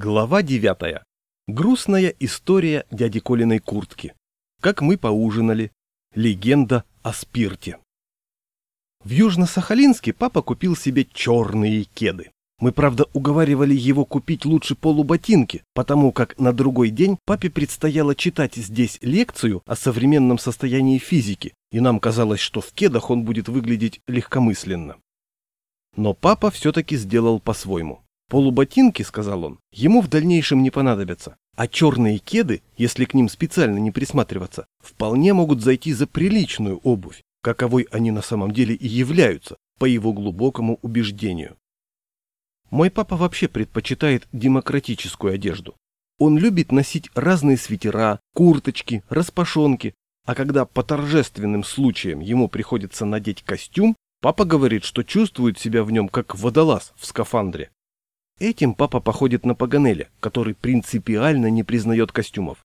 Глава 9. Грустная история дяди Колиной куртки. Как мы поужинали. Легенда о спирте. В Южно-Сахалинске папа купил себе черные кеды. Мы, правда, уговаривали его купить лучше полуботинки, потому как на другой день папе предстояло читать здесь лекцию о современном состоянии физики, и нам казалось, что в кедах он будет выглядеть легкомысленно. Но папа все-таки сделал по-своему. Полуботинки, сказал он, ему в дальнейшем не понадобятся, а черные кеды, если к ним специально не присматриваться, вполне могут зайти за приличную обувь, каковой они на самом деле и являются, по его глубокому убеждению. Мой папа вообще предпочитает демократическую одежду. Он любит носить разные свитера, курточки, распашонки, а когда по торжественным случаям ему приходится надеть костюм, папа говорит, что чувствует себя в нем как водолаз в скафандре. Этим папа походит на Паганеля, который принципиально не признает костюмов.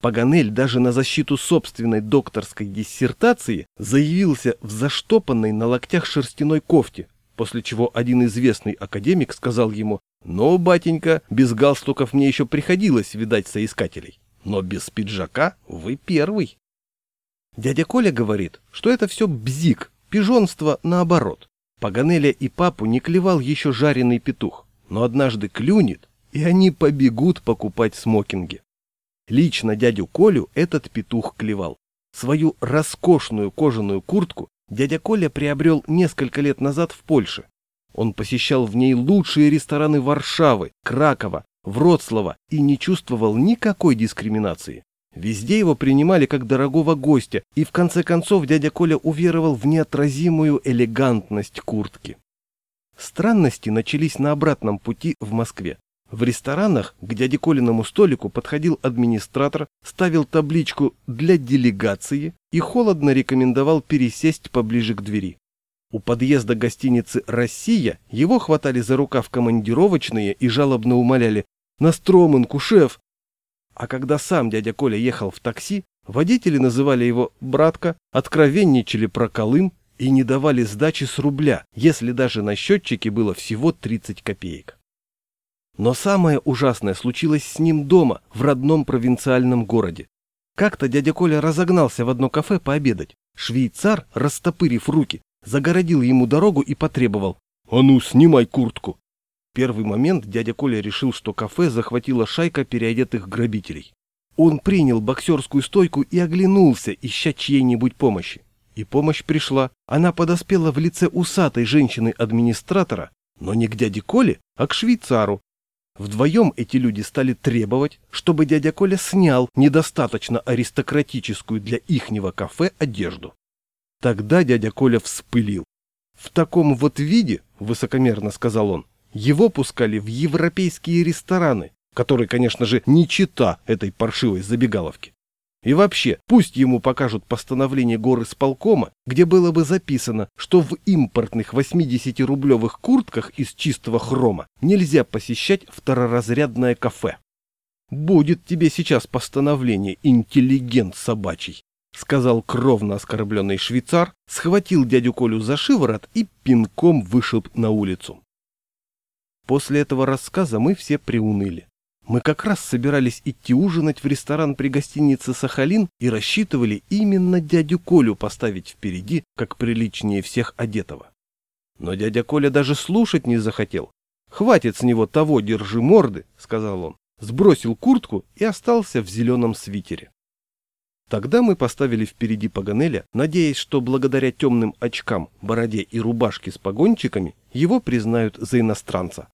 Паганель даже на защиту собственной докторской диссертации заявился в заштопанной на локтях шерстяной кофте, после чего один известный академик сказал ему «Ну, батенька, без галстуков мне еще приходилось видать соискателей, но без пиджака вы первый». Дядя Коля говорит, что это все бзик, пижонство наоборот. Паганеля и папу не клевал еще жареный петух но однажды клюнет, и они побегут покупать смокинги. Лично дядю Колю этот петух клевал. Свою роскошную кожаную куртку дядя Коля приобрел несколько лет назад в Польше. Он посещал в ней лучшие рестораны Варшавы, Кракова, Вроцлава и не чувствовал никакой дискриминации. Везде его принимали как дорогого гостя, и в конце концов дядя Коля уверовал в неотразимую элегантность куртки. Странности начались на обратном пути в Москве. В ресторанах к дяде Колиному столику подходил администратор, ставил табличку «Для делегации» и холодно рекомендовал пересесть поближе к двери. У подъезда гостиницы «Россия» его хватали за рукав командировочные и жалобно умоляли «На Строманку, шеф!». А когда сам дядя Коля ехал в такси, водители называли его «братка», откровенничали про Колым, и не давали сдачи с рубля, если даже на счетчике было всего 30 копеек. Но самое ужасное случилось с ним дома, в родном провинциальном городе. Как-то дядя Коля разогнался в одно кафе пообедать. Швейцар, растопырив руки, загородил ему дорогу и потребовал «А ну, снимай куртку!». В первый момент дядя Коля решил, что кафе захватила шайка переодетых грабителей. Он принял боксерскую стойку и оглянулся, ища чьей-нибудь помощи. И помощь пришла. Она подоспела в лице усатой женщины-администратора, но не к дяде Коле, а к швейцару. Вдвоем эти люди стали требовать, чтобы дядя Коля снял недостаточно аристократическую для ихнего кафе одежду. Тогда дядя Коля вспылил. В таком вот виде, высокомерно сказал он, его пускали в европейские рестораны, которые, конечно же, не чита этой паршивой забегаловки. И вообще, пусть ему покажут постановление горы сполкома, где было бы записано, что в импортных 80-рублевых куртках из чистого хрома нельзя посещать второразрядное кафе. «Будет тебе сейчас постановление, интеллигент собачий», сказал кровно оскорбленный швейцар, схватил дядю Колю за шиворот и пинком вышиб на улицу. После этого рассказа мы все приуныли. Мы как раз собирались идти ужинать в ресторан при гостинице «Сахалин» и рассчитывали именно дядю Колю поставить впереди, как приличнее всех одетого. Но дядя Коля даже слушать не захотел. «Хватит с него того, держи морды», — сказал он. Сбросил куртку и остался в зеленом свитере. Тогда мы поставили впереди Паганеля, надеясь, что благодаря темным очкам, бороде и рубашке с погончиками его признают за иностранца.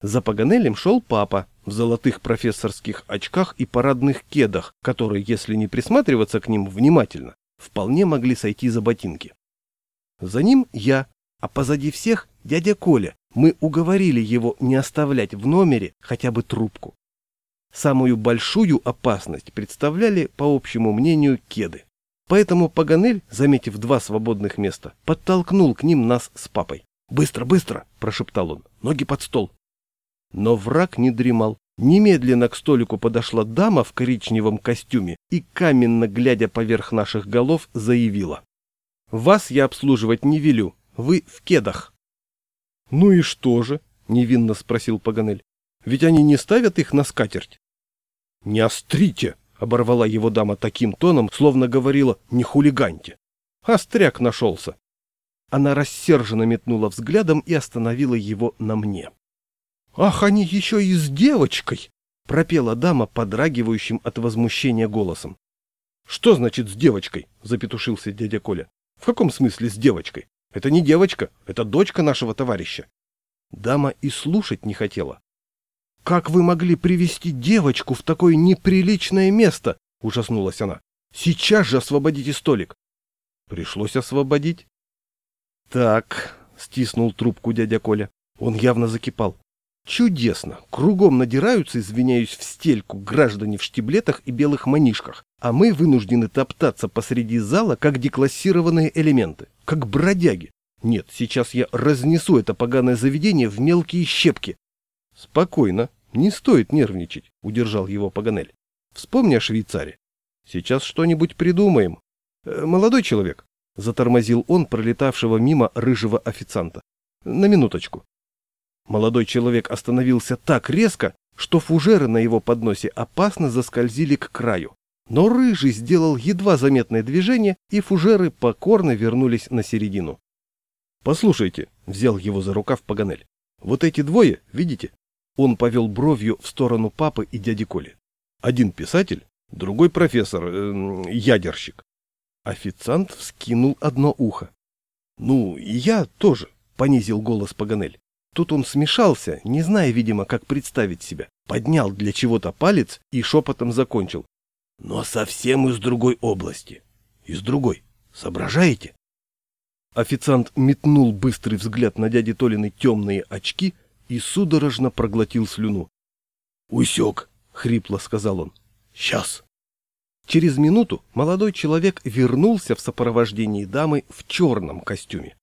За Паганелем шел папа в золотых профессорских очках и парадных кедах, которые, если не присматриваться к ним внимательно, вполне могли сойти за ботинки. За ним я, а позади всех дядя Коля. Мы уговорили его не оставлять в номере хотя бы трубку. Самую большую опасность представляли, по общему мнению, кеды. Поэтому Паганель, заметив два свободных места, подтолкнул к ним нас с папой. «Быстро, быстро!» – прошептал он. «Ноги под стол!» Но враг не дремал. Немедленно к столику подошла дама в коричневом костюме и, каменно глядя поверх наших голов, заявила. «Вас я обслуживать не велю. Вы в кедах». «Ну и что же?» — невинно спросил Паганель. ведь они не ставят их на скатерть. «Не острите!» — оборвала его дама таким тоном, словно говорила «не хулиганьте». Остряк нашелся. Она рассерженно метнула взглядом и остановила его на мне. «Ах, они еще и с девочкой!» — пропела дама, подрагивающим от возмущения голосом. «Что значит с девочкой?» — запетушился дядя Коля. «В каком смысле с девочкой? Это не девочка, это дочка нашего товарища». Дама и слушать не хотела. «Как вы могли привести девочку в такое неприличное место?» — ужаснулась она. «Сейчас же освободите столик». Пришлось освободить. «Так», — стиснул трубку дядя Коля. Он явно закипал. «Чудесно! Кругом надираются, извиняюсь, в стельку граждане в штиблетах и белых манишках, а мы вынуждены топтаться посреди зала, как деклассированные элементы, как бродяги. Нет, сейчас я разнесу это поганое заведение в мелкие щепки. Спокойно, не стоит нервничать, удержал его Паганель. Вспомни о Швейцаре. Сейчас что-нибудь придумаем. Э, молодой человек, затормозил он пролетавшего мимо рыжего официанта. На минуточку. Молодой человек остановился так резко, что фужеры на его подносе опасно заскользили к краю. Но рыжий сделал едва заметное движение, и фужеры покорно вернулись на середину. «Послушайте», — взял его за рукав Паганель, — «вот эти двое, видите?» Он повел бровью в сторону папы и дяди Коли. Один писатель, другой профессор, э, ядерщик. Официант вскинул одно ухо. «Ну, и я тоже», — понизил голос Паганель. Тут он смешался, не зная, видимо, как представить себя. Поднял для чего-то палец и шепотом закончил. «Но совсем из другой области. Из другой. Соображаете?» Официант метнул быстрый взгляд на дяди Толины темные очки — и судорожно проглотил слюну. «Усек!» — хрипло сказал он. «Сейчас!» Через минуту молодой человек вернулся в сопровождении дамы в черном костюме.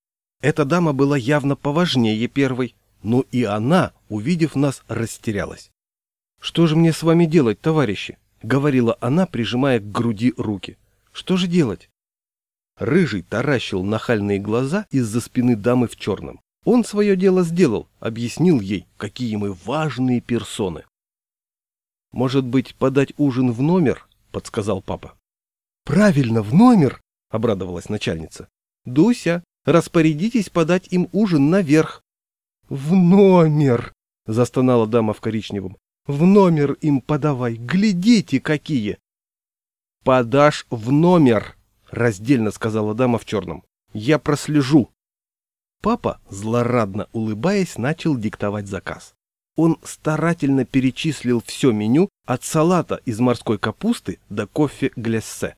Эта дама была явно поважнее первой, но и она, увидев нас, растерялась. «Что же мне с вами делать, товарищи?» — говорила она, прижимая к груди руки. «Что же делать?» Рыжий таращил нахальные глаза из-за спины дамы в черном. Он свое дело сделал, объяснил ей, какие мы важные персоны. «Может быть, подать ужин в номер?» — подсказал папа. «Правильно, в номер!» — обрадовалась начальница. «Дуся, распорядитесь подать им ужин наверх». «В номер!» — застонала дама в коричневом. «В номер им подавай, глядите, какие!» «Подашь в номер!» — раздельно сказала дама в черном. «Я прослежу!» Папа, злорадно улыбаясь, начал диктовать заказ. Он старательно перечислил все меню от салата из морской капусты до кофе гляссе.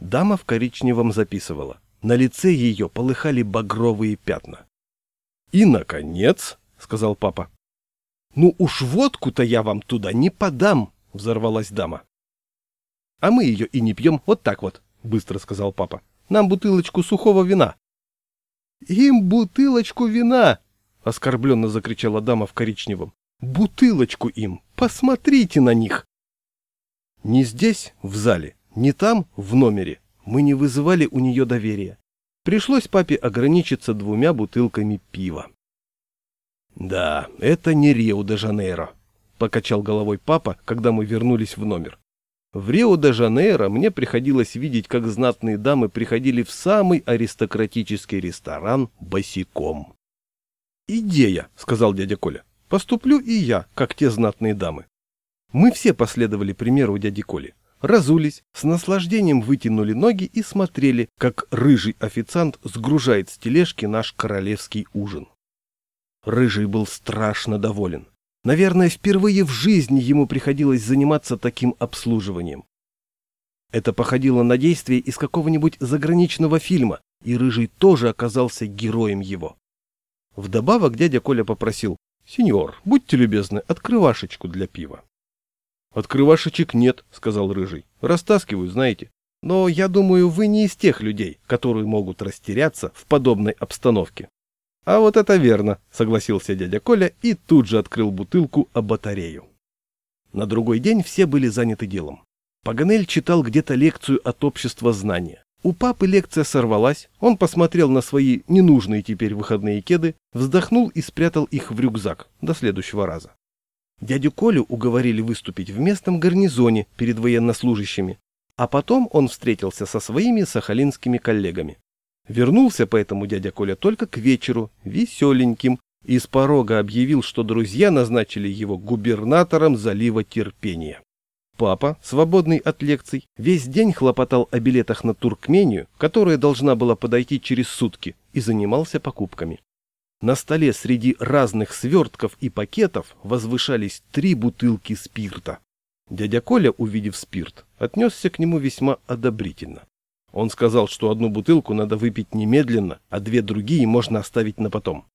Дама в коричневом записывала. На лице ее полыхали багровые пятна. «И, наконец», — сказал папа. «Ну уж водку-то я вам туда не подам», — взорвалась дама. «А мы ее и не пьем вот так вот», — быстро сказал папа. «Нам бутылочку сухого вина». «Им бутылочку вина!» — оскорбленно закричала дама в коричневом. «Бутылочку им! Посмотрите на них!» Ни здесь, в зале, ни там, в номере, мы не вызывали у нее доверия. Пришлось папе ограничиться двумя бутылками пива. «Да, это не Рио-де-Жанейро», — покачал головой папа, когда мы вернулись в номер. В Рио-де-Жанейро мне приходилось видеть, как знатные дамы приходили в самый аристократический ресторан босиком. «Идея», — сказал дядя Коля. «Поступлю и я, как те знатные дамы». Мы все последовали примеру дяди Коли. Разулись, с наслаждением вытянули ноги и смотрели, как рыжий официант сгружает с тележки наш королевский ужин. Рыжий был страшно доволен. Наверное, впервые в жизни ему приходилось заниматься таким обслуживанием. Это походило на действие из какого-нибудь заграничного фильма, и Рыжий тоже оказался героем его. Вдобавок дядя Коля попросил, «Сеньор, будьте любезны, открывашечку для пива». «Открывашечек нет», — сказал Рыжий. «Растаскиваю, знаете. Но я думаю, вы не из тех людей, которые могут растеряться в подобной обстановке». «А вот это верно», — согласился дядя Коля и тут же открыл бутылку о батарею. На другой день все были заняты делом. Паганель читал где-то лекцию от общества знания. У папы лекция сорвалась, он посмотрел на свои ненужные теперь выходные кеды, вздохнул и спрятал их в рюкзак до следующего раза. Дядю Колю уговорили выступить в местном гарнизоне перед военнослужащими, а потом он встретился со своими сахалинскими коллегами. Вернулся поэтому дядя Коля только к вечеру, веселеньким, и с порога объявил, что друзья назначили его губернатором залива терпения. Папа, свободный от лекций, весь день хлопотал о билетах на Туркмению, которая должна была подойти через сутки, и занимался покупками. На столе среди разных свертков и пакетов возвышались три бутылки спирта. Дядя Коля, увидев спирт, отнесся к нему весьма одобрительно. Он сказал, что одну бутылку надо выпить немедленно, а две другие можно оставить на потом.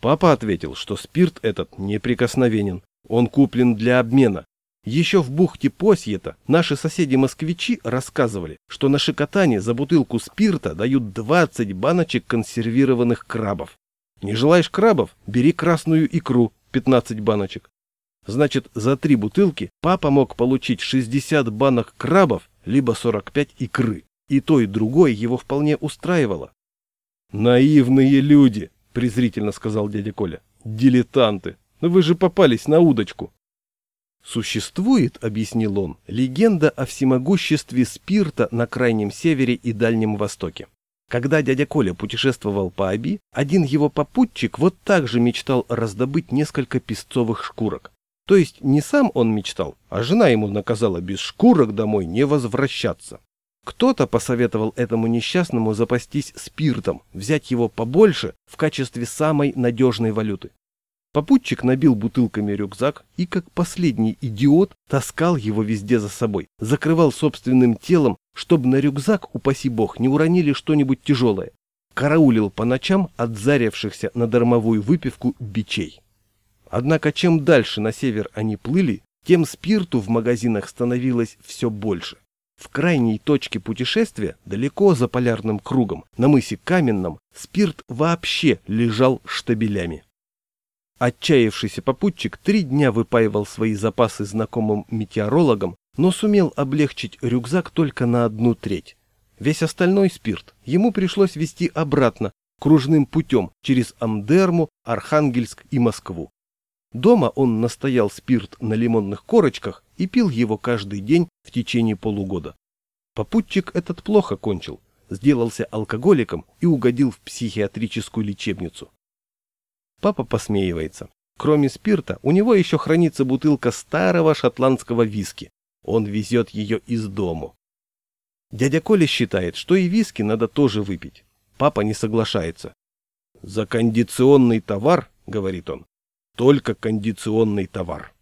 Папа ответил, что спирт этот неприкосновенен, он куплен для обмена, еще в бухте Посьета наши соседи-москвичи рассказывали, что на Шикотане за бутылку спирта дают 20 баночек консервированных крабов. Не желаешь крабов? Бери красную икру, 15 баночек. Значит, за три бутылки папа мог получить 60 банок крабов, либо 45 икры. И то, и другое его вполне устраивало. «Наивные люди!» – презрительно сказал дядя Коля. «Дилетанты! Но вы же попались на удочку!» Существует, объяснил он, легенда о всемогуществе спирта на Крайнем Севере и Дальнем Востоке. Когда дядя Коля путешествовал по Аби, один его попутчик вот так же мечтал раздобыть несколько песцовых шкурок. То есть не сам он мечтал, а жена ему наказала без шкурок домой не возвращаться. Кто-то посоветовал этому несчастному запастись спиртом, взять его побольше в качестве самой надежной валюты. Попутчик набил бутылками рюкзак и, как последний идиот, таскал его везде за собой, закрывал собственным телом, чтобы на рюкзак, упаси бог, не уронили что-нибудь тяжелое. Караулил по ночам отзарившихся на дармовую выпивку бичей. Однако чем дальше на север они плыли, тем спирту в магазинах становилось все больше. В крайней точке путешествия, далеко за полярным кругом, на мысе Каменном, спирт вообще лежал штабелями. Отчаявшийся попутчик три дня выпаивал свои запасы знакомым метеорологам, но сумел облегчить рюкзак только на одну треть. Весь остальной спирт ему пришлось везти обратно, кружным путем, через Амдерму, Архангельск и Москву. Дома он настоял спирт на лимонных корочках и пил его каждый день в течение полугода. Попутчик этот плохо кончил, сделался алкоголиком и угодил в психиатрическую лечебницу. Папа посмеивается. Кроме спирта, у него еще хранится бутылка старого шотландского виски. Он везет ее из дому. Дядя Коля считает, что и виски надо тоже выпить. Папа не соглашается. «За кондиционный товар, — говорит он, — только кондиционный товар».